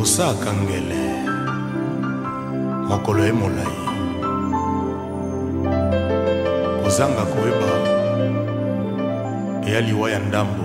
Osaka ngele mokolo ye molai kozanga koyeba eya liwa ya ndambo